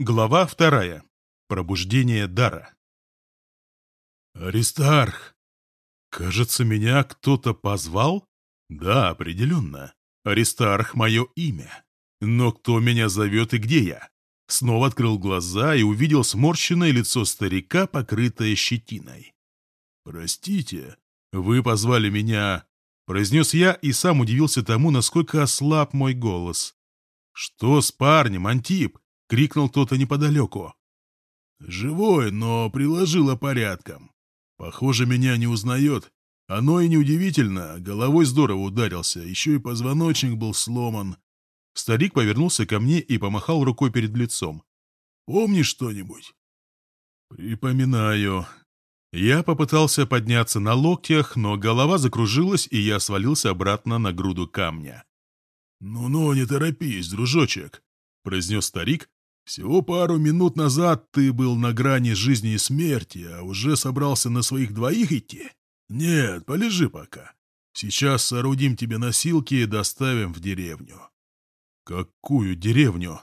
Глава вторая. Пробуждение дара. Аристарх! Кажется, меня кто-то позвал? Да, определенно. Аристарх — мое имя. Но кто меня зовет и где я? Снова открыл глаза и увидел сморщенное лицо старика, покрытое щетиной. «Простите, вы позвали меня...» — произнес я и сам удивился тому, насколько ослаб мой голос. «Что с парнем, Антип?» — крикнул кто-то неподалеку. «Живой, но приложило порядком. Похоже, меня не узнает. Оно и неудивительно, головой здорово ударился, еще и позвоночник был сломан». Старик повернулся ко мне и помахал рукой перед лицом. «Помнишь что-нибудь?» «Припоминаю». Я попытался подняться на локтях, но голова закружилась, и я свалился обратно на груду камня. «Ну-ну, не торопись, дружочек», — произнес старик, всего пару минут назад ты был на грани жизни и смерти, а уже собрался на своих двоих идти? Нет, полежи пока. Сейчас соорудим тебе носилки и доставим в деревню. Какую деревню?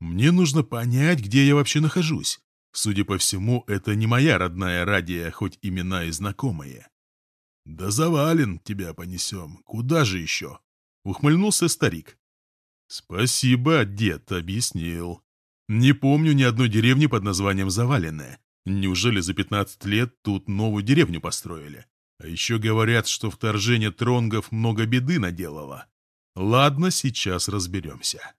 Мне нужно понять, где я вообще нахожусь. Судя по всему, это не моя родная радия, хоть имена и знакомые. Да завален тебя понесем. Куда же еще? Ухмыльнулся старик. Спасибо, дед, объяснил. Не помню ни одной деревни под названием Заваленная. Неужели за 15 лет тут новую деревню построили? А еще говорят, что вторжение тронгов много беды наделало. Ладно, сейчас разберемся.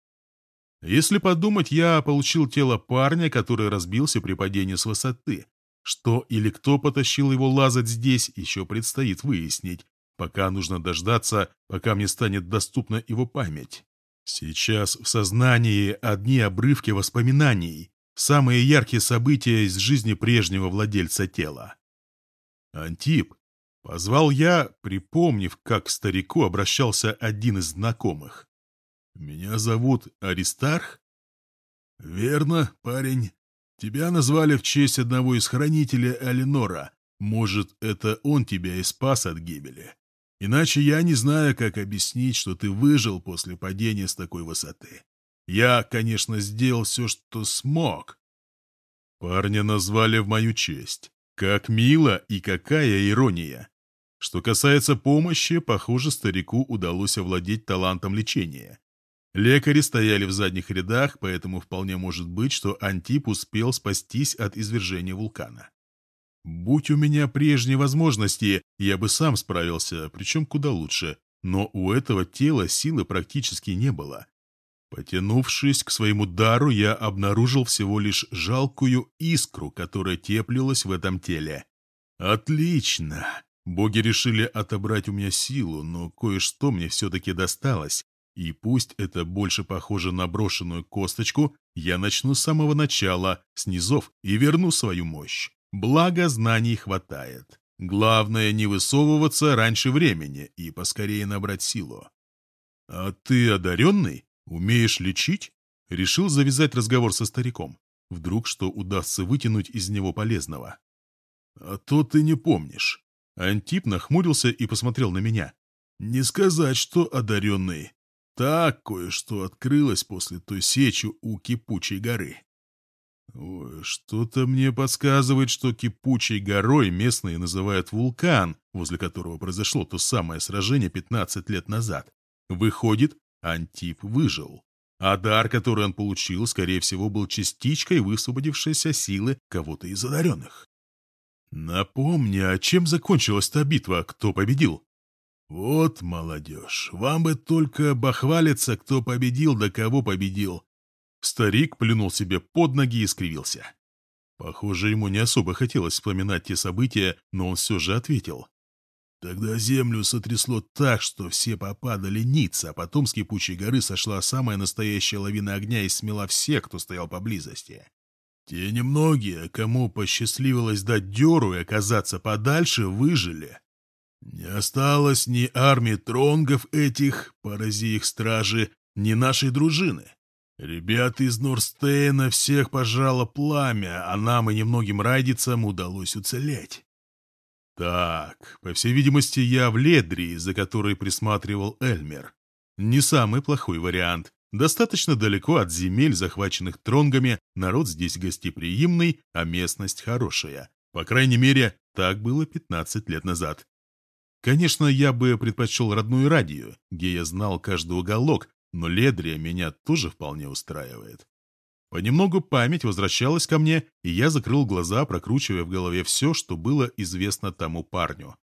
Если подумать, я получил тело парня, который разбился при падении с высоты. Что или кто потащил его лазать здесь, еще предстоит выяснить. Пока нужно дождаться, пока мне станет доступна его память. Сейчас в сознании одни обрывки воспоминаний, самые яркие события из жизни прежнего владельца тела. «Антип», — позвал я, припомнив, как к старику обращался один из знакомых. «Меня зовут Аристарх?» «Верно, парень. Тебя назвали в честь одного из хранителей Алинора. Может, это он тебя и спас от гибели?» Иначе я не знаю, как объяснить, что ты выжил после падения с такой высоты. Я, конечно, сделал все, что смог. Парня назвали в мою честь. Как мило и какая ирония. Что касается помощи, похоже, старику удалось овладеть талантом лечения. Лекари стояли в задних рядах, поэтому вполне может быть, что Антип успел спастись от извержения вулкана. Будь у меня прежние возможности, я бы сам справился, причем куда лучше. Но у этого тела силы практически не было. Потянувшись к своему дару, я обнаружил всего лишь жалкую искру, которая теплилась в этом теле. Отлично! Боги решили отобрать у меня силу, но кое-что мне все-таки досталось. И пусть это больше похоже на брошенную косточку, я начну с самого начала, с низов, и верну свою мощь. Благо, знаний хватает. Главное не высовываться раньше времени и поскорее набрать силу. «А ты одаренный? Умеешь лечить?» Решил завязать разговор со стариком. Вдруг что удастся вытянуть из него полезного. «А то ты не помнишь». Антип нахмурился и посмотрел на меня. «Не сказать, что одаренный. Так кое-что открылось после той сечи у Кипучей горы. Что-то мне подсказывает, что кипучей горой местные называют вулкан, возле которого произошло то самое сражение 15 лет назад. Выходит, Антип выжил. А дар, который он получил, скорее всего, был частичкой высвободившейся силы кого-то из одаренных. Напомни, а чем закончилась та битва, кто победил? Вот, молодежь, вам бы только бахвалиться, кто победил, да кого победил. Старик плюнул себе под ноги и скривился. Похоже, ему не особо хотелось вспоминать те события, но он все же ответил. Тогда землю сотрясло так, что все попадали ниц, а потом с кипучей горы сошла самая настоящая лавина огня и смела всех, кто стоял поблизости. Те немногие, кому посчастливилось дать дёру и оказаться подальше, выжили. Не осталось ни армии тронгов этих, порази их стражи, ни нашей дружины. Ребята из Норстейна всех пожало пламя, а нам и немногим райдицам удалось уцелеть. Так, по всей видимости, я в Ледрии, за которой присматривал Эльмер. Не самый плохой вариант, Достаточно далеко от земель, захваченных тронгами, народ здесь гостеприимный, а местность хорошая. По крайней мере, так было 15 лет назад. Конечно, я бы предпочел родную радию, где я знал каждый уголок, но Ледрия меня тоже вполне устраивает. Понемногу память возвращалась ко мне, и я закрыл глаза, прокручивая в голове все, что было известно тому парню.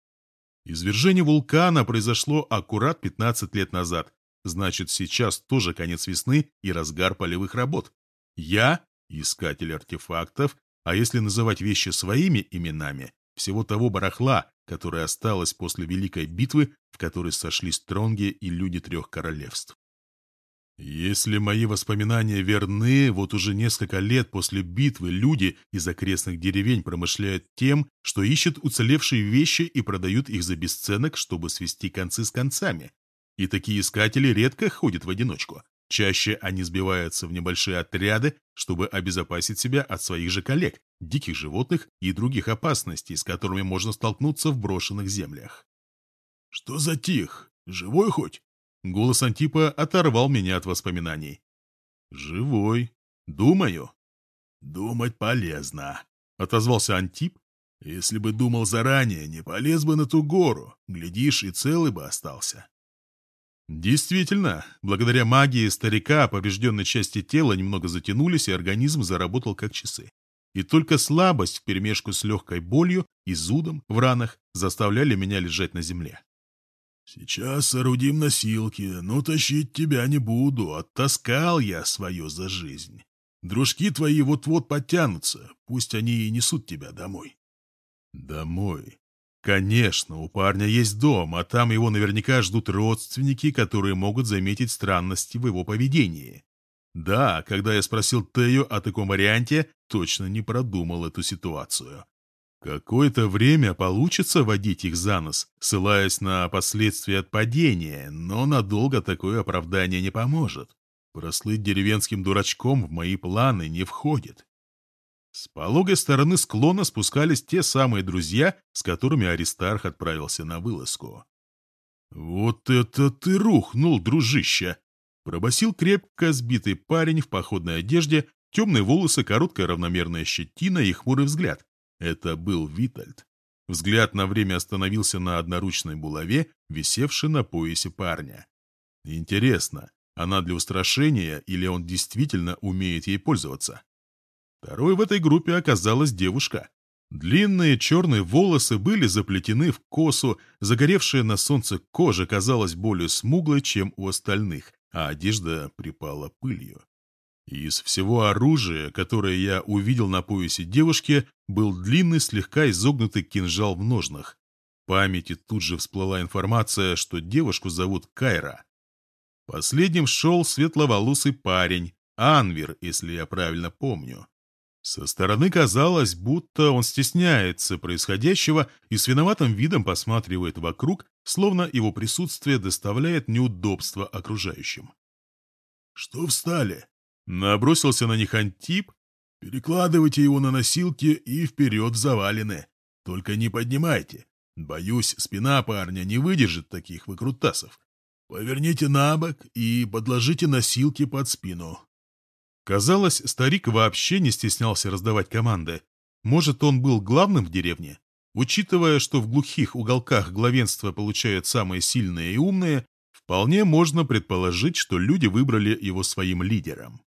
Извержение вулкана произошло аккурат 15 лет назад, значит, сейчас тоже конец весны и разгар полевых работ. Я – искатель артефактов, а если называть вещи своими именами, всего того барахла, которое осталось после Великой битвы, в которой сошлись Тронги и люди трех королевств. Если мои воспоминания верны, вот уже несколько лет после битвы люди из окрестных деревень промышляют тем, что ищут уцелевшие вещи и продают их за бесценок, чтобы свести концы с концами. И такие искатели редко ходят в одиночку. Чаще они сбиваются в небольшие отряды, чтобы обезопасить себя от своих же коллег, диких животных и других опасностей, с которыми можно столкнуться в брошенных землях. «Что за тих? Живой хоть?» Голос Антипа оторвал меня от воспоминаний. «Живой. Думаю». «Думать полезно», — отозвался Антип. «Если бы думал заранее, не полез бы на ту гору. Глядишь, и целый бы остался». Действительно, благодаря магии старика поврежденные части тела немного затянулись, и организм заработал как часы. И только слабость вперемешку с легкой болью и зудом в ранах заставляли меня лежать на земле. «Сейчас соорудим носилки, но тащить тебя не буду, оттаскал я свое за жизнь. Дружки твои вот-вот подтянутся, пусть они и несут тебя домой». «Домой?» Конечно, у парня есть дом, а там его наверняка ждут родственники, которые могут заметить странности в его поведении. Да, когда я спросил Тею о таком варианте, точно не продумал эту ситуацию. Какое-то время получится водить их за нос, ссылаясь на последствия от падения, но надолго такое оправдание не поможет. Прослыть деревенским дурачком в мои планы не входит. С пологой стороны склона спускались те самые друзья, с которыми Аристарх отправился на вылазку. «Вот это ты рухнул, дружище!» Пробасил крепко сбитый парень в походной одежде, темные волосы, короткая равномерная щетина и хмурый взгляд. Это был Витальд. Взгляд на время остановился на одноручной булаве, висевшей на поясе парня. Интересно, она для устрашения или он действительно умеет ей пользоваться? Второй в этой группе оказалась девушка. Длинные черные волосы были заплетены в косу, загоревшая на солнце кожа казалась более смуглой, чем у остальных, а одежда припала пылью. Из всего оружия, которое я увидел на поясе девушки, был длинный, слегка изогнутый кинжал в ножнах. В памяти тут же всплыла информация, что девушку зовут Кайра. Последним шел светловолосый парень, Анвер, если я правильно помню. Со стороны казалось, будто он стесняется происходящего и с виноватым видом посматривает вокруг, словно его присутствие доставляет неудобства окружающим. «Что встали?» Набросился на них Антип. Перекладывайте его на носилки и вперед в завалины. Только не поднимайте. Боюсь, спина парня не выдержит таких выкрутасов. Поверните на бок и подложите носилки под спину. Казалось, старик вообще не стеснялся раздавать команды. Может, он был главным в деревне? Учитывая, что в глухих уголках главенство получают самые сильные и умные, вполне можно предположить, что люди выбрали его своим лидером.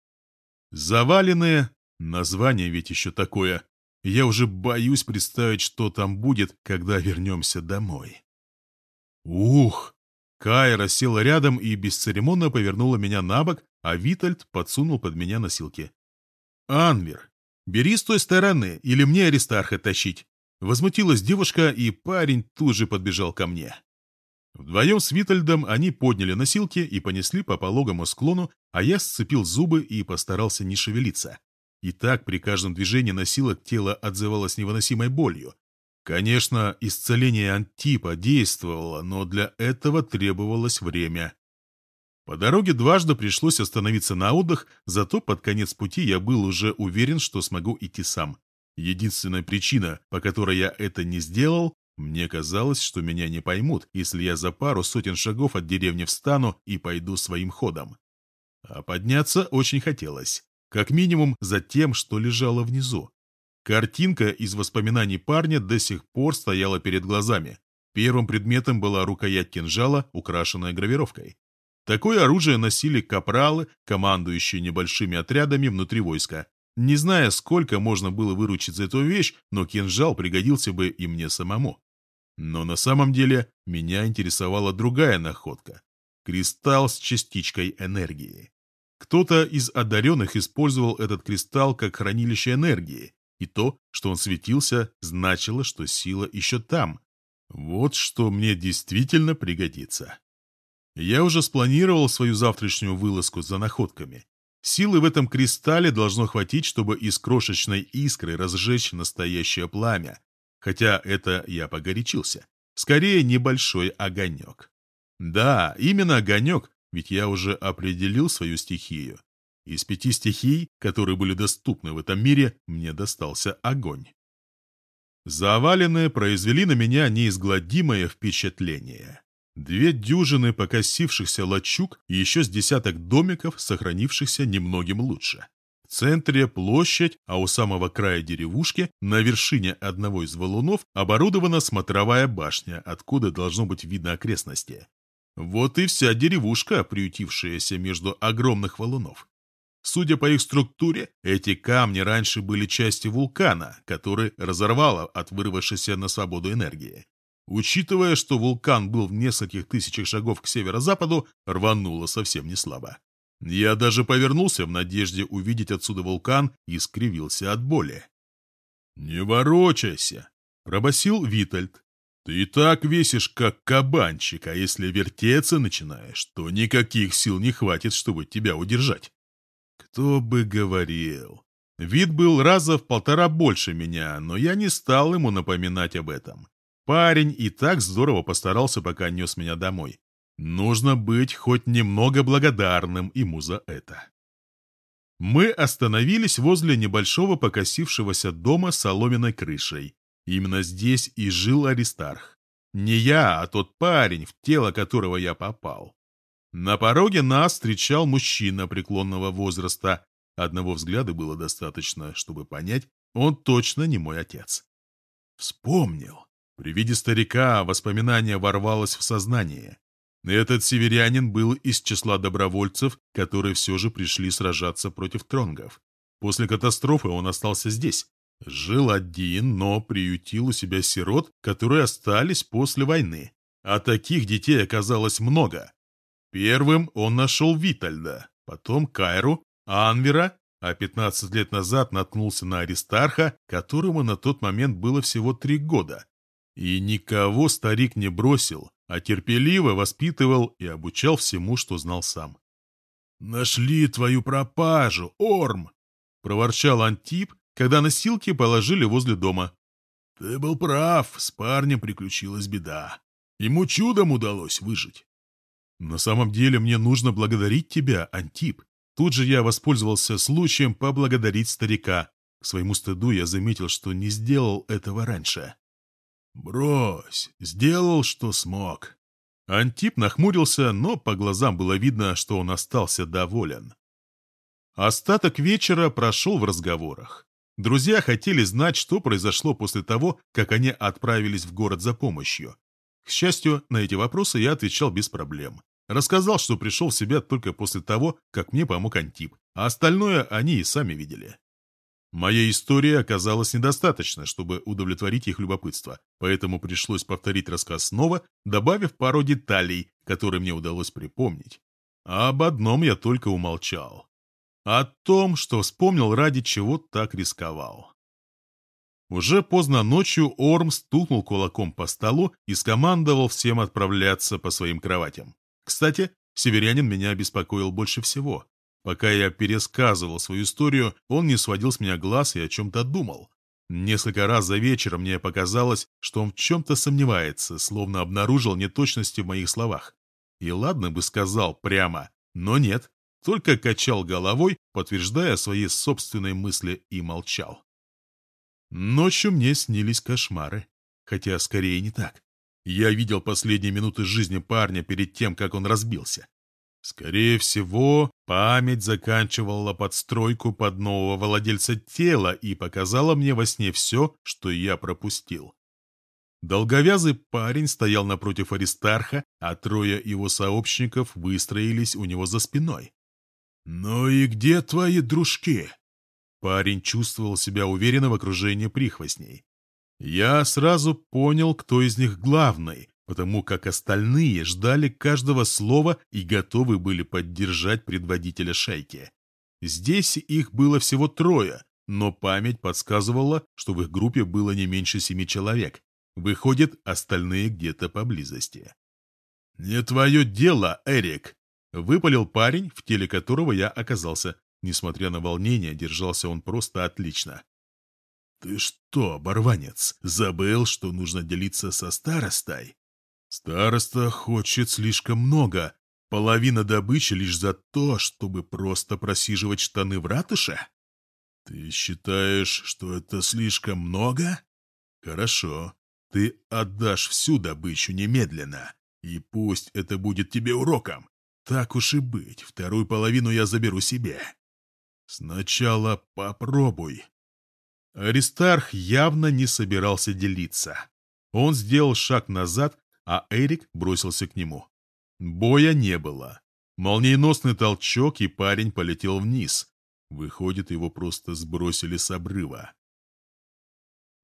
Заваленные, название ведь еще такое. Я уже боюсь представить, что там будет, когда вернемся домой. Ух! Кайра села рядом и бесцеремонно повернула меня на бок, а Витальд подсунул под меня носилки. «Анвер, бери с той стороны, или мне Аристарха тащить?» Возмутилась девушка, и парень тут же подбежал ко мне. Вдвоем с Витальдом они подняли носилки и понесли по пологому склону, а я сцепил зубы и постарался не шевелиться. И так при каждом движении носилок тело отзывалось невыносимой болью. Конечно, исцеление Антипа действовало, но для этого требовалось время. По дороге дважды пришлось остановиться на отдых, зато под конец пути я был уже уверен, что смогу идти сам. Единственная причина, по которой я это не сделал, мне казалось, что меня не поймут, если я за пару сотен шагов от деревни встану и пойду своим ходом. А подняться очень хотелось. Как минимум за тем, что лежало внизу. Картинка из воспоминаний парня до сих пор стояла перед глазами. Первым предметом была рукоять кинжала, украшенная гравировкой. Такое оружие носили капралы, командующие небольшими отрядами внутри войска. Не зная, сколько можно было выручить за эту вещь, но кинжал пригодился бы и мне самому. Но на самом деле меня интересовала другая находка – кристалл с частичкой энергии. Кто-то из одаренных использовал этот кристалл как хранилище энергии, и то, что он светился, значило, что сила еще там. Вот что мне действительно пригодится. Я уже спланировал свою завтрашнюю вылазку за находками. Силы в этом кристалле должно хватить, чтобы из крошечной искры разжечь настоящее пламя. Хотя это я погорячился. Скорее, небольшой огонек. Да, именно огонек, ведь я уже определил свою стихию. Из пяти стихий, которые были доступны в этом мире, мне достался огонь. Заваленные произвели на меня неизгладимое впечатление. Две дюжины покосившихся лачуг и еще с десяток домиков, сохранившихся немногим лучше. В центре площадь, а у самого края деревушки, на вершине одного из валунов, оборудована смотровая башня, откуда должно быть видно окрестности. Вот и вся деревушка, приютившаяся между огромных валунов. Судя по их структуре, эти камни раньше были частью вулкана, который разорвало от вырвавшейся на свободу энергии. Учитывая, что вулкан был в нескольких тысячах шагов к северо-западу, рвануло совсем не слабо. Я даже повернулся в надежде увидеть отсюда вулкан и скривился от боли. «Не ворочайся!» — пробасил Витальд. «Ты и так весишь, как кабанчик, а если вертеться начинаешь, то никаких сил не хватит, чтобы тебя удержать». Кто бы говорил. Вид был раза в полтора больше меня, но я не стал ему напоминать об этом. Парень и так здорово постарался, пока нес меня домой. Нужно быть хоть немного благодарным ему за это. Мы остановились возле небольшого покосившегося дома с соломенной крышей. Именно здесь и жил Аристарх. Не я, а тот парень, в тело которого я попал. На пороге нас встречал мужчина преклонного возраста. Одного взгляда было достаточно, чтобы понять, он точно не мой отец. Вспомнил. При виде старика воспоминание ворвалось в сознание. Этот северянин был из числа добровольцев, которые все же пришли сражаться против тронгов. После катастрофы он остался здесь. Жил один, но приютил у себя сирот, которые остались после войны. А таких детей оказалось много. Первым он нашел Витальда, потом Кайру, Анвера, а 15 лет назад наткнулся на Аристарха, которому на тот момент было всего три года. И никого старик не бросил, а терпеливо воспитывал и обучал всему, что знал сам. «Нашли твою пропажу, Орм!» — проворчал Антип, когда носилки положили возле дома. «Ты был прав, с парнем приключилась беда. Ему чудом удалось выжить. «На самом деле мне нужно благодарить тебя, Антип». Тут же я воспользовался случаем поблагодарить старика. К своему стыду я заметил, что не сделал этого раньше. «Брось, сделал, что смог». Антип нахмурился, но по глазам было видно, что он остался доволен. Остаток вечера прошел в разговорах. Друзья хотели знать, что произошло после того, как они отправились в город за помощью. К счастью, на эти вопросы я отвечал без проблем. Рассказал, что пришел в себя только после того, как мне помог Антип, а остальное они и сами видели. Моя история оказалась недостаточно, чтобы удовлетворить их любопытство, поэтому пришлось повторить рассказ снова, добавив пару деталей, которые мне удалось припомнить. А об одном я только умолчал. О том, что вспомнил, ради чего так рисковал. Уже поздно ночью Орм стукнул кулаком по столу и скомандовал всем отправляться по своим кроватям. Кстати, северянин меня беспокоил больше всего. Пока я пересказывал свою историю, он не сводил с меня глаз и о чем-то думал. Несколько раз за вечер мне показалось, что он в чем-то сомневается, словно обнаружил неточности в моих словах. И ладно бы сказал прямо, но нет, только качал головой, подтверждая свои собственные мысли и молчал. Ночью мне снились кошмары. Хотя скорее не так. Я видел последние минуты жизни парня перед тем, как он разбился. Скорее всего, Память заканчивала подстройку под нового владельца тела и показала мне во сне все, что я пропустил. Долговязый парень стоял напротив Аристарха, а трое его сообщников выстроились у него за спиной. «Ну и где твои дружки?» Парень чувствовал себя уверенно в окружении прихвостней. Я сразу понял, кто из них главный, потому как остальные ждали каждого слова и готовы были поддержать предводителя шайки. Здесь их было всего трое, но память подсказывала, что в их группе было не меньше семи человек. Выходит, остальные где-то поблизости. «Не твое дело, Эрик!» — выпалил парень, в теле которого я оказался. Несмотря на волнение, держался он просто отлично. «Ты что, оборванец, забыл, что нужно делиться со старостой?» «Староста хочет слишком много. Половина добычи лишь за то, чтобы просто просиживать штаны в ратуше?» «Ты считаешь, что это слишком много?» «Хорошо. Ты отдашь всю добычу немедленно, и пусть это будет тебе уроком. Так уж и быть, вторую половину я заберу себе. Сначала попробуй. Аристарх явно не собирался делиться. Он сделал шаг назад, а Эрик бросился к нему. Боя не было. Молниеносный толчок, и парень полетел вниз. Выходит, его просто сбросили с обрыва.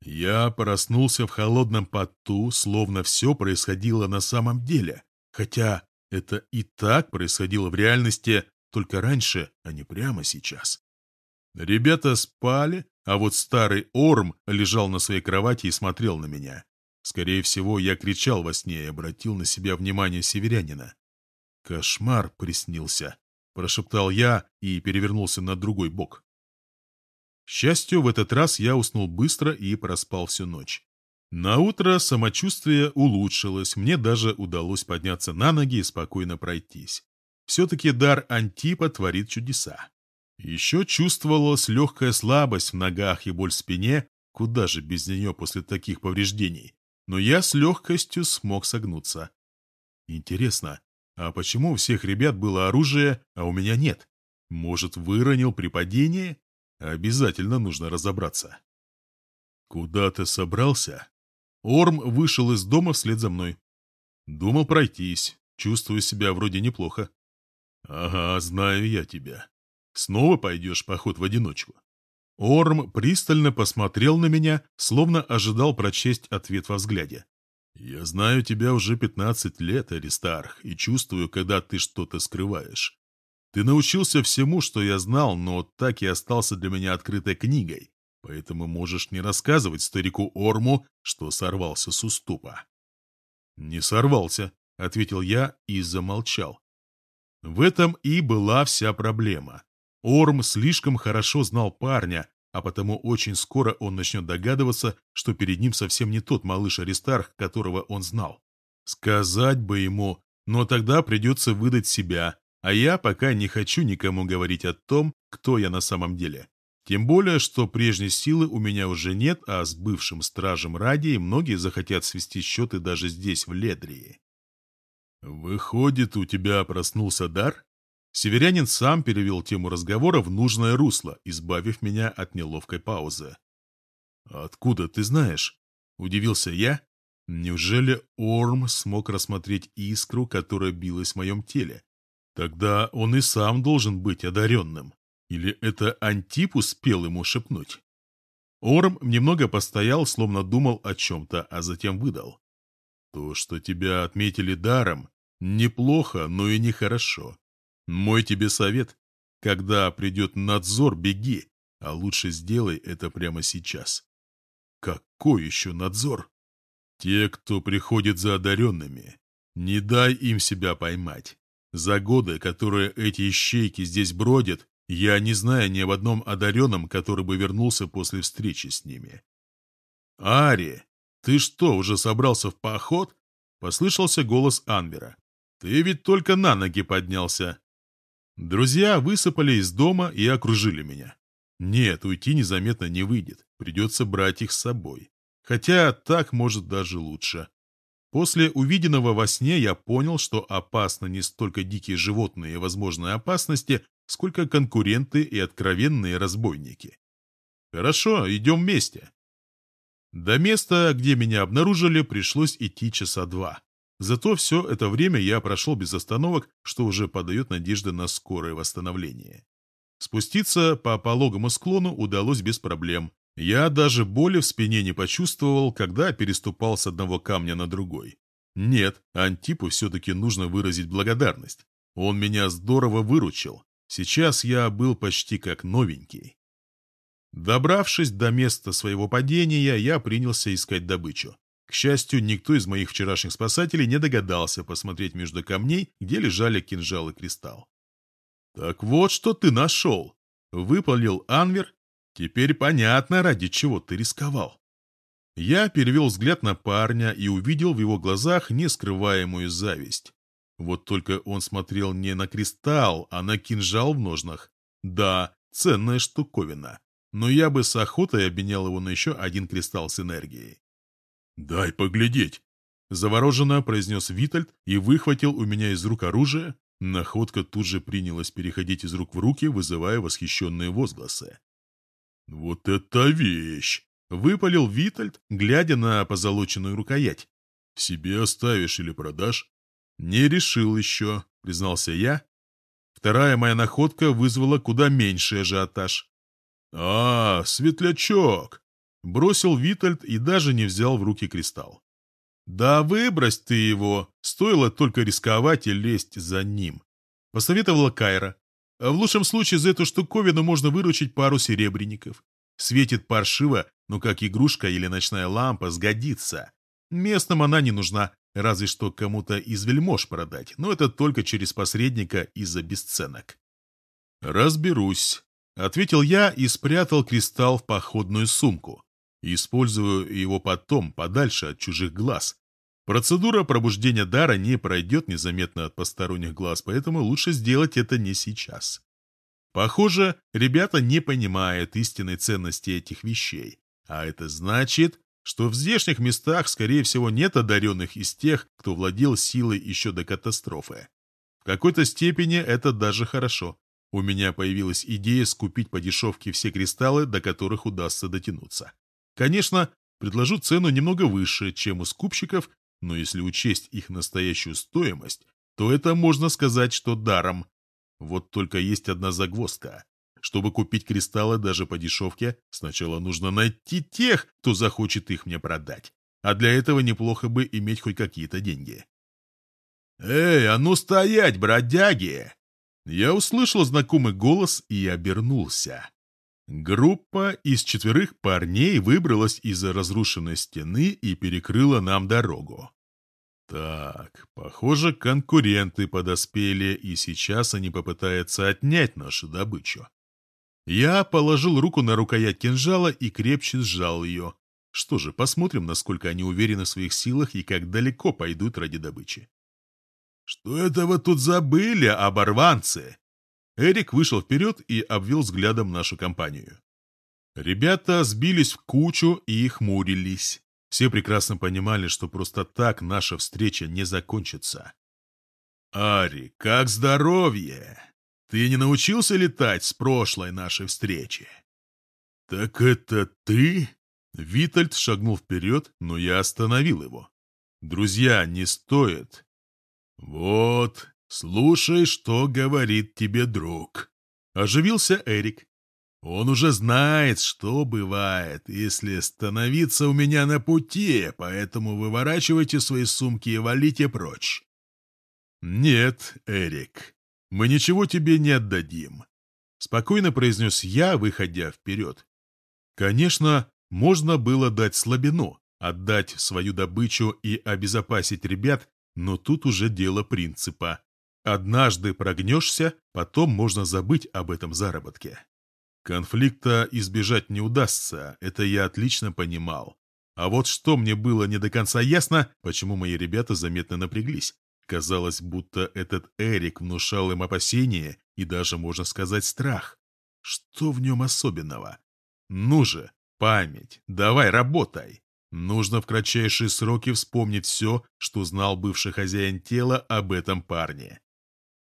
Я проснулся в холодном поту, словно все происходило на самом деле. Хотя это и так происходило в реальности, только раньше, а не прямо сейчас. Ребята спали, а вот старый Орм лежал на своей кровати и смотрел на меня. Скорее всего, я кричал во сне и обратил на себя внимание северянина. «Кошмар приснился», — прошептал я и перевернулся на другой бок. К счастью, в этот раз я уснул быстро и проспал всю ночь. На утро самочувствие улучшилось, мне даже удалось подняться на ноги и спокойно пройтись. Все-таки дар Антипа творит чудеса. Еще чувствовалась легкая слабость в ногах и боль в спине, куда же без нее после таких повреждений. Но я с легкостью смог согнуться. Интересно, а почему у всех ребят было оружие, а у меня нет? Может, выронил при падении? Обязательно нужно разобраться. «Куда ты собрался?» Орм вышел из дома вслед за мной. Думал пройтись, чувствую себя вроде неплохо. «Ага, знаю я тебя. Снова пойдешь поход в одиночку?» Орм пристально посмотрел на меня, словно ожидал прочесть ответ во взгляде. «Я знаю тебя уже пятнадцать лет, Аристарх, и чувствую, когда ты что-то скрываешь. Ты научился всему, что я знал, но так и остался для меня открытой книгой, поэтому можешь не рассказывать старику Орму, что сорвался с уступа». «Не сорвался», — ответил я и замолчал. В этом и была вся проблема. Орм слишком хорошо знал парня, а потому очень скоро он начнет догадываться, что перед ним совсем не тот малыш Аристарх, которого он знал. Сказать бы ему, но тогда придется выдать себя, а я пока не хочу никому говорить о том, кто я на самом деле. Тем более, что прежней силы у меня уже нет, а с бывшим стражем Радии многие захотят свести счеты даже здесь, в Ледрии. «Выходит, у тебя проснулся дар?» Северянин сам перевел тему разговора в нужное русло, избавив меня от неловкой паузы. «Откуда ты знаешь?» – удивился я. Неужели Орм смог рассмотреть искру, которая билась в моем теле? Тогда он и сам должен быть одаренным. Или это Антип успел ему шепнуть? Орм немного постоял, словно думал о чем-то, а затем выдал. То, что тебя отметили даром, неплохо, но и нехорошо. Мой тебе совет. Когда придет надзор, беги, а лучше сделай это прямо сейчас. Какой еще надзор? Те, кто приходит за одаренными. Не дай им себя поймать. За годы, которые эти ищейки здесь бродят, я не знаю ни об одном одаренном, который бы вернулся после встречи с ними. «Ари, ты что, уже собрался в поход?» — послышался голос Анвера. «Ты ведь только на ноги поднялся». Друзья высыпали из дома и окружили меня. Нет, уйти незаметно не выйдет, придется брать их с собой. Хотя так может даже лучше. После увиденного во сне я понял, что опасны не столько дикие животные и возможные опасности, сколько конкуренты и откровенные разбойники. Хорошо, идем вместе. До места, где меня обнаружили, пришлось идти часа два. Зато все это время я прошел без остановок, что уже подает надежды на скорое восстановление. Спуститься по пологому склону удалось без проблем. Я даже боли в спине не почувствовал, когда переступал с одного камня на другой. Нет, Антипу все-таки нужно выразить благодарность. Он меня здорово выручил. Сейчас я был почти как новенький. Добравшись до места своего падения, я принялся искать добычу. К счастью, никто из моих вчерашних спасателей не догадался посмотреть между камней, где лежали кинжал и кристалл. «Так вот, что ты нашел!» — выпалил Анвер. «Теперь понятно, ради чего ты рисковал». Я перевел взгляд на парня и увидел в его глазах нескрываемую зависть. Вот только он смотрел не на кристалл, а на кинжал в ножнах. Да, ценная штуковина. Но я бы с охотой обменял его на еще один кристалл с энергией. «Дай поглядеть!» Завороженно произнес Витальд и выхватил у меня из рук оружие. Находка тут же принялась переходить из рук в руки, вызывая восхищенные возгласы. «Вот это вещь!» Выпалил Витальд, глядя на позолоченную рукоять. «Себе оставишь или продашь?» «Не решил еще», — признался я. Вторая моя находка вызвала куда меньший ажиотаж. «А, светлячок!» — бросил Витальд и даже не взял в руки кристалл. «Да выбрось ты его, стоило только рисковать и лезть за ним», — посоветовала Кайра. «В лучшем случае за эту штуковину можно выручить пару серебряников. Светит паршиво, но как игрушка или ночная лампа сгодится. Местным она не нужна, разве что кому-то из вельмож продать, но это только через посредника из-за бесценок. «Разберусь», — ответил я и спрятал кристалл в походную сумку. Использую его потом, подальше от чужих глаз. Процедура пробуждения дара не пройдет незаметно от посторонних глаз, поэтому лучше сделать это не сейчас. Похоже, ребята не понимают истинной ценности этих вещей. А это значит, что в здешних местах, скорее всего, нет одаренных из тех, кто владел силой еще до катастрофы. В какой-то степени это даже хорошо. У меня появилась идея скупить по дешевке все кристаллы, до которых удастся дотянуться. Конечно, предложу цену немного выше, чем у скупщиков, но если учесть их настоящую стоимость, то это можно сказать, что даром. Вот только есть одна загвоздка. Чтобы купить кристаллы даже по дешевке, сначала нужно найти тех, кто захочет их мне продать. А для этого неплохо бы иметь хоть какие-то деньги. «Эй, а ну стоять, бродяги!» Я услышал знакомый голос и обернулся. Группа из четверых парней выбралась из-за разрушенной стены и перекрыла нам дорогу. Так, похоже, конкуренты подоспели, и сейчас они попытаются отнять нашу добычу. Я положил руку на рукоять кинжала и крепче сжал ее. Что же, посмотрим, насколько они уверены в своих силах и как далеко пойдут ради добычи. «Что это вы тут забыли, оборванцы?» Эрик вышел вперед и обвел взглядом нашу компанию. Ребята сбились в кучу и хмурились. Все прекрасно понимали, что просто так наша встреча не закончится. «Ари, как здоровье? Ты не научился летать с прошлой нашей встречи?» «Так это ты?» Витальд шагнул вперед, но я остановил его. «Друзья, не стоит». «Вот, слушай, что говорит тебе друг». Оживился Эрик. Он уже знает, что бывает, если становиться у меня на пути, поэтому выворачивайте свои сумки и валите прочь. Нет, Эрик, мы ничего тебе не отдадим, спокойно произнес я, выходя вперед. Конечно, можно было дать слабину, отдать свою добычу и обезопасить ребят, но тут уже дело принципа. Однажды прогнешься, потом можно забыть об этом заработке. Конфликта избежать не удастся, это я отлично понимал. А вот что мне было не до конца ясно, почему мои ребята заметно напряглись. Казалось, будто этот Эрик внушал им опасения и даже, можно сказать, страх. Что в нем особенного? Ну же, память, давай работай. Нужно в кратчайшие сроки вспомнить все, что знал бывший хозяин тела об этом парне.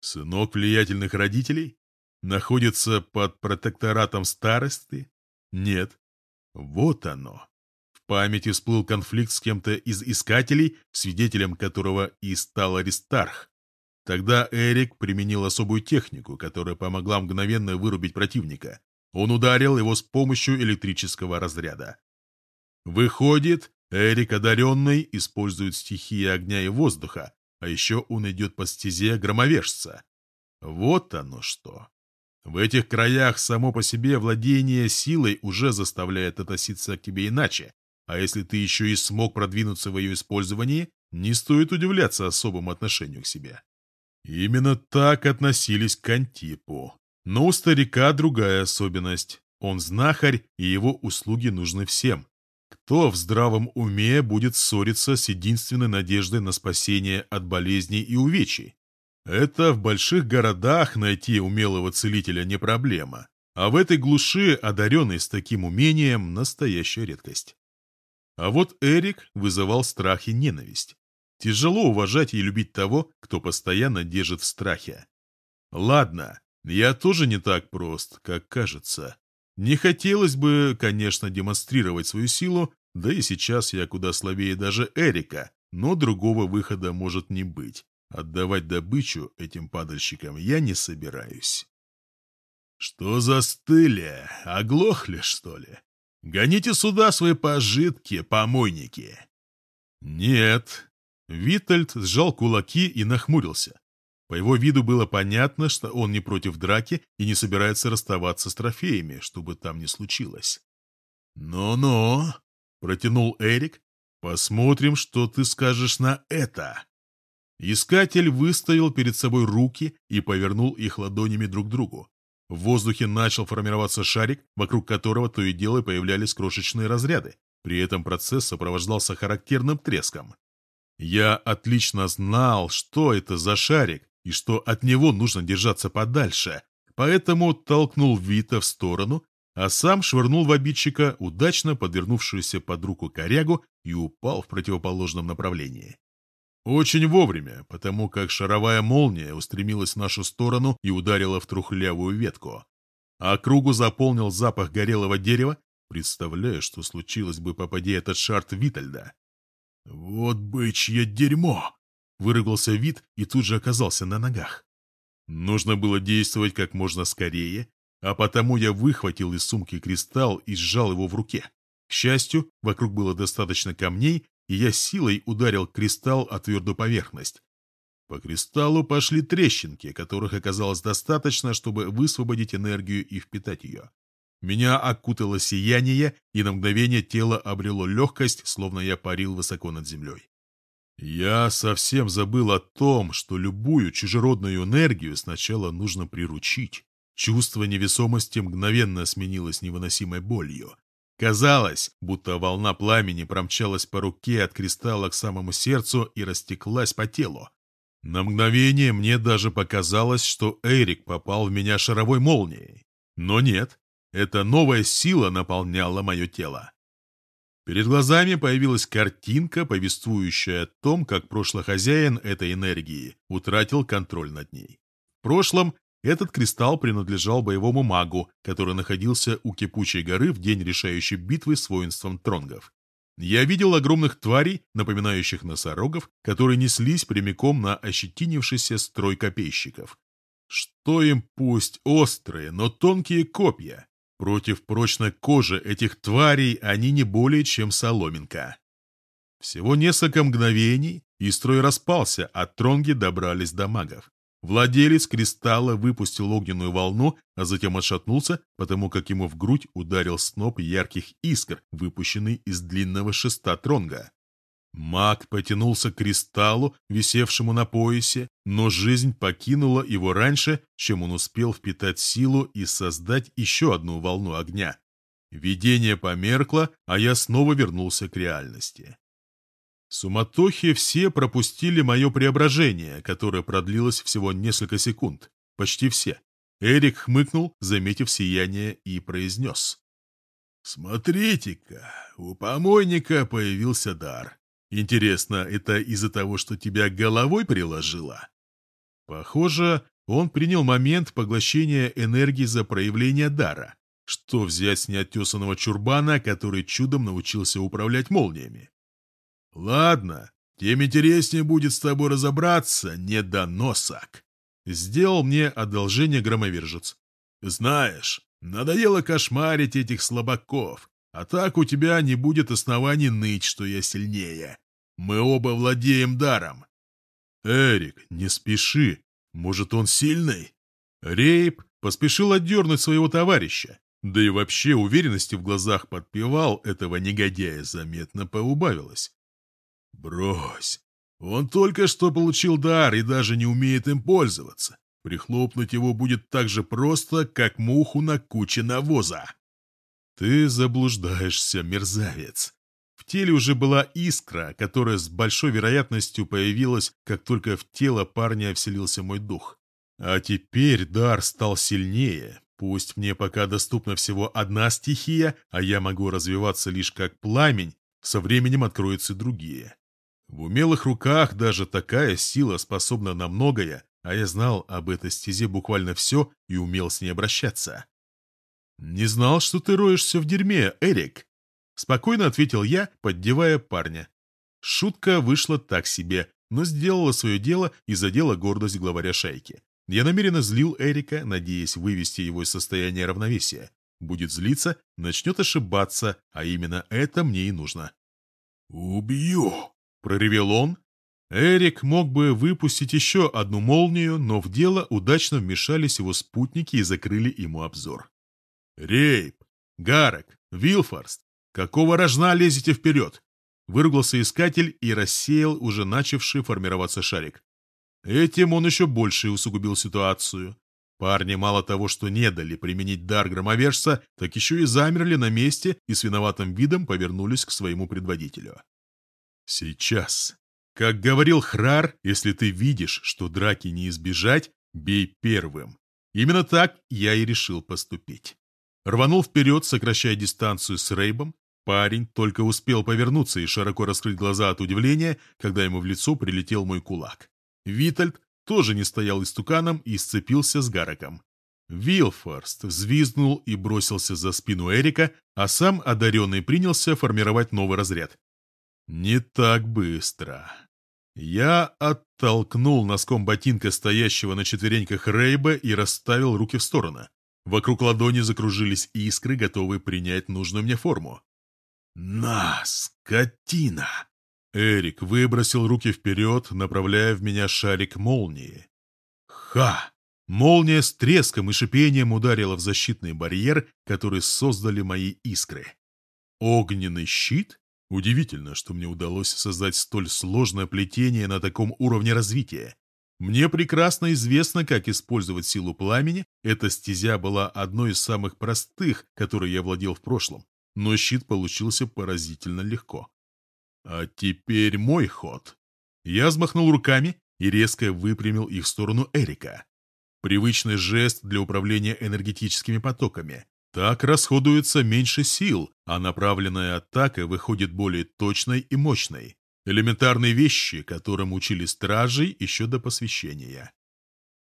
Сынок влиятельных родителей? находится под протекторатом старости? Нет. Вот оно. В памяти всплыл конфликт с кем-то из искателей, свидетелем которого и стал Аристарх. Тогда Эрик применил особую технику, которая помогла мгновенно вырубить противника. Он ударил его с помощью электрического разряда. Выходит, Эрик одаренный использует стихии огня и воздуха, а еще он идет по стезе громовержца. Вот оно что. В этих краях само по себе владение силой уже заставляет относиться к тебе иначе, а если ты еще и смог продвинуться в ее использовании, не стоит удивляться особому отношению к себе. Именно так относились к Антипу. Но у старика другая особенность. Он знахарь, и его услуги нужны всем. Кто в здравом уме будет ссориться с единственной надеждой на спасение от болезней и увечий? Это в больших городах найти умелого целителя не проблема, а в этой глуши одаренный с таким умением – настоящая редкость. А вот Эрик вызывал страх и ненависть. Тяжело уважать и любить того, кто постоянно держит в страхе. Ладно, я тоже не так прост, как кажется. Не хотелось бы, конечно, демонстрировать свою силу, да и сейчас я куда слабее даже Эрика, но другого выхода может не быть. Отдавать добычу этим падальщикам я не собираюсь. Что застыли? Оглохли, что ли? Гоните сюда свои пожитки, помойники. Нет, Витальд сжал кулаки и нахмурился. По его виду было понятно, что он не против драки и не собирается расставаться с трофеями, чтобы там не случилось. «Ну-ну», — протянул Эрик, — «посмотрим, что ты скажешь на это». Искатель выставил перед собой руки и повернул их ладонями друг к другу. В воздухе начал формироваться шарик, вокруг которого то и дело появлялись крошечные разряды. При этом процесс сопровождался характерным треском. Я отлично знал, что это за шарик и что от него нужно держаться подальше, поэтому толкнул Вита в сторону, а сам швырнул в обидчика удачно подвернувшуюся под руку корягу и упал в противоположном направлении. Очень вовремя, потому как шаровая молния устремилась в нашу сторону и ударила в трухлявую ветку. А кругу заполнил запах горелого дерева, представляя, что случилось бы, попади этот шарт Витальда. «Вот бычье дерьмо!» — выругался вид и тут же оказался на ногах. Нужно было действовать как можно скорее, а потому я выхватил из сумки кристалл и сжал его в руке. К счастью, вокруг было достаточно камней, и я силой ударил кристалл о твердую поверхность. По кристаллу пошли трещинки, которых оказалось достаточно, чтобы высвободить энергию и впитать ее. Меня окутало сияние, и на мгновение тело обрело легкость, словно я парил высоко над землей. Я совсем забыл о том, что любую чужеродную энергию сначала нужно приручить. Чувство невесомости мгновенно сменилось невыносимой болью. Казалось, будто волна пламени промчалась по руке от кристалла к самому сердцу и растеклась по телу. На мгновение мне даже показалось, что Эрик попал в меня шаровой молнией. Но нет, эта новая сила наполняла мое тело. Перед глазами появилась картинка, повествующая о том, как прошлый хозяин этой энергии утратил контроль над ней. В прошлом этот кристалл принадлежал боевому магу, который находился у Кипучей горы в день решающей битвы с воинством тронгов. Я видел огромных тварей, напоминающих носорогов, которые неслись прямиком на ощетинившийся строй копейщиков. Что им пусть острые, но тонкие копья, Против прочной кожи этих тварей они не более чем соломинка. Всего несколько мгновений, и строй распался, а тронги добрались до магов. Владелец кристалла выпустил огненную волну, а затем отшатнулся, потому как ему в грудь ударил сноп ярких искр, выпущенный из длинного шеста тронга. Маг потянулся к кристаллу, висевшему на поясе, но жизнь покинула его раньше, чем он успел впитать силу и создать еще одну волну огня. Видение померкло, а я снова вернулся к реальности. Суматохе все пропустили мое преображение, которое продлилось всего несколько секунд. Почти все. Эрик хмыкнул, заметив сияние, и произнес. «Смотрите-ка, у помойника появился дар. Интересно, это из-за того, что тебя головой приложила? Похоже, он принял момент поглощения энергии за проявление дара. Что взять с неотесанного чурбана, который чудом научился управлять молниями? Ладно, тем интереснее будет с тобой разобраться, недоносок. Сделал мне одолжение громовержец. Знаешь, надоело кошмарить этих слабаков, а так у тебя не будет оснований ныть, что я сильнее. Мы оба владеем даром. Эрик, не спеши. Может, он сильный? Рейп поспешил отдернуть своего товарища. Да и вообще уверенности в глазах подпевал этого негодяя заметно поубавилось. Брось. Он только что получил дар и даже не умеет им пользоваться. Прихлопнуть его будет так же просто, как муху на куче навоза. Ты заблуждаешься, мерзавец. В теле уже была искра, которая с большой вероятностью появилась, как только в тело парня вселился мой дух. А теперь дар стал сильнее. Пусть мне пока доступна всего одна стихия, а я могу развиваться лишь как пламень, со временем откроются другие. В умелых руках даже такая сила способна на многое, а я знал об этой стезе буквально все и умел с ней обращаться. «Не знал, что ты роешься в дерьме, Эрик», — спокойно ответил я, поддевая парня. Шутка вышла так себе, но сделала свое дело и задела гордость главаря шайки. Я намеренно злил Эрика, надеясь вывести его из состояния равновесия. Будет злиться, начнет ошибаться, а именно это мне и нужно. «Убью!» — проревел он, Эрик мог бы выпустить еще одну молнию, но в дело удачно вмешались его спутники и закрыли ему обзор. «Рейп! Гарек! Вилфорст! Какого рожна лезете вперед?» Выругался искатель и рассеял уже начавший формироваться шарик. Этим он еще больше усугубил ситуацию. Парни мало того, что не дали применить дар громовержца, так еще и замерли на месте и с виноватым видом повернулись к своему предводителю. «Сейчас как говорил Храр, если ты видишь, что драки не избежать, бей первым. Именно так я и решил поступить. Рванул вперед, сокращая дистанцию с Рейбом. Парень только успел повернуться и широко раскрыть глаза от удивления, когда ему в лицо прилетел мой кулак. Витальд тоже не стоял истуканом и сцепился с Гараком. Вилфорст взвизгнул и бросился за спину Эрика, а сам одаренный принялся формировать новый разряд. Не так быстро. Я оттолкнул носком ботинка стоящего на четвереньках Рейба и расставил руки в стороны. Вокруг ладони закружились искры, готовые принять нужную мне форму. «На, скотина!» Эрик выбросил руки вперед, направляя в меня шарик молнии. «Ха!» Молния с треском и шипением ударила в защитный барьер, который создали мои искры. Огненный щит? Удивительно, что мне удалось создать столь сложное плетение на таком уровне развития. Мне прекрасно известно, как использовать силу пламени, эта стезя была одной из самых простых, которой я владел в прошлом, но щит получился поразительно легко. А теперь мой ход. Я взмахнул руками и резко выпрямил их в сторону Эрика. Привычный жест для управления энергетическими потоками. Так расходуется меньше сил, а направленная атака выходит более точной и мощной. Элементарные вещи, которым учили стражей еще до посвящения.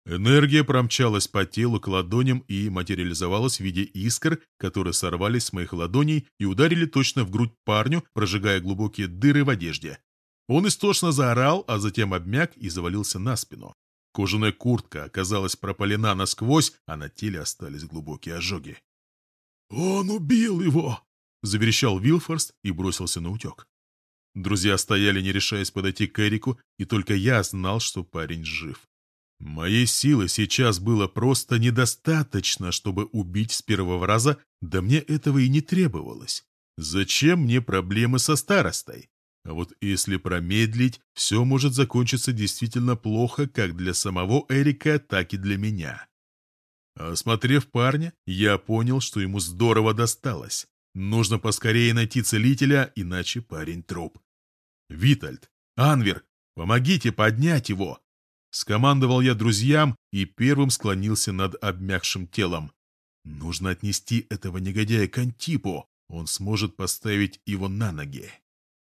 Энергия промчалась по телу к ладоням и материализовалась в виде искр, которые сорвались с моих ладоней и ударили точно в грудь парню, прожигая глубокие дыры в одежде. Он истошно заорал, а затем обмяк и завалился на спину. Кожаная куртка оказалась пропалена насквозь, а на теле остались глубокие ожоги. «Он убил его!» — заверещал Вилфорст и бросился на утек. Друзья стояли, не решаясь подойти к Эрику, и только я знал, что парень жив. Моей силы сейчас было просто недостаточно, чтобы убить с первого раза, да мне этого и не требовалось. Зачем мне проблемы со старостой? А вот если промедлить, все может закончиться действительно плохо как для самого Эрика, так и для меня. Осмотрев парня, я понял, что ему здорово досталось. Нужно поскорее найти целителя, иначе парень труп. «Витальд! Анвер! Помогите поднять его!» Скомандовал я друзьям и первым склонился над обмякшим телом. Нужно отнести этого негодяя к Антипу, он сможет поставить его на ноги.